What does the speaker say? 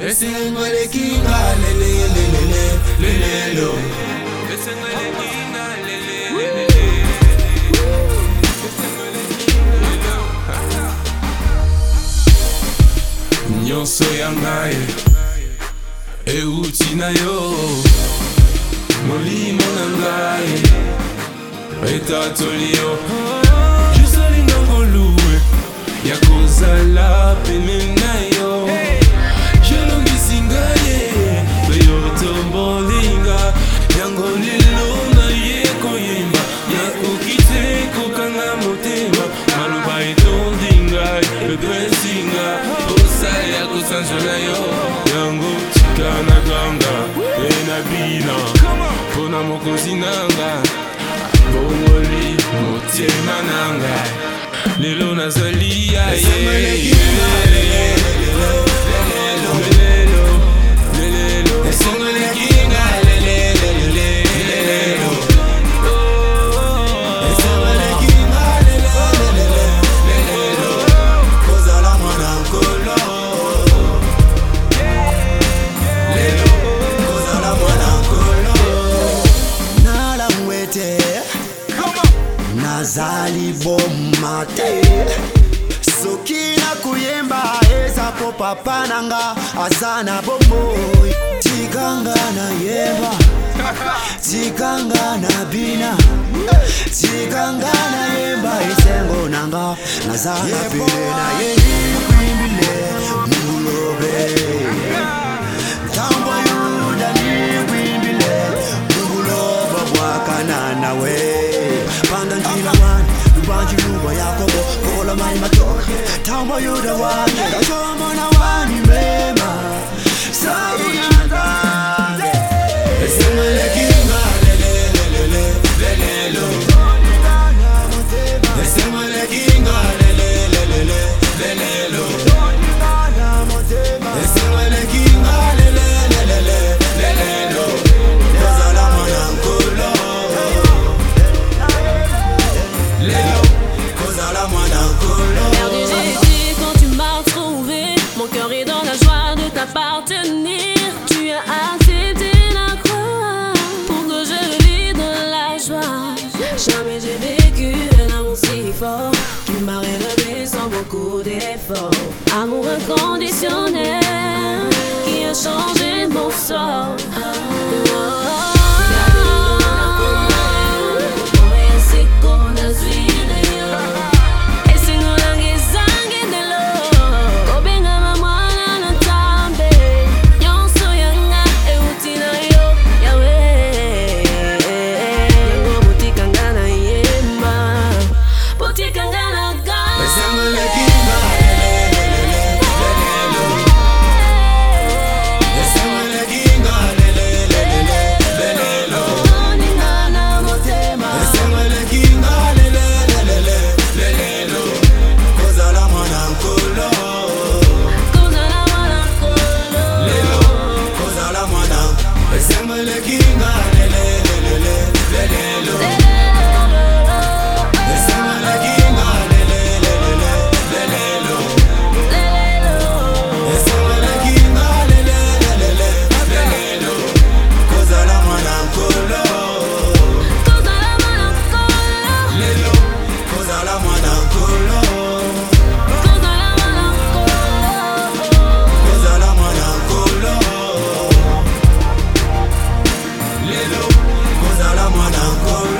Listen with the king, lele lele lele lele. Listen with the king, lele lele lele. Nyonso ya ngai euti na yo molimo na ngai etatoli yo oh. peto esinga osali ya kosanzola yo yango tika na ganga e na bina mpona mokonzi nanga bongoli motema nanga lelo nazali ya ye nazali boma te soki nakuyemba eza mpo papa nanga aza na bomoi tikanga nayemba tikanga na bina tikanga nayemba esengo nanga naza na pene na yelikwimile mulobe mind my door Tell me you the one 다 처음 보나 와니 baby tu la croix pour que je vis de la joie. Jamais j'ai vécu un amour si fort. Tu m'a relevé sans beaucoup d'efforts. Amour inconditionnel qui a changé mon sort. Cause all I wanna go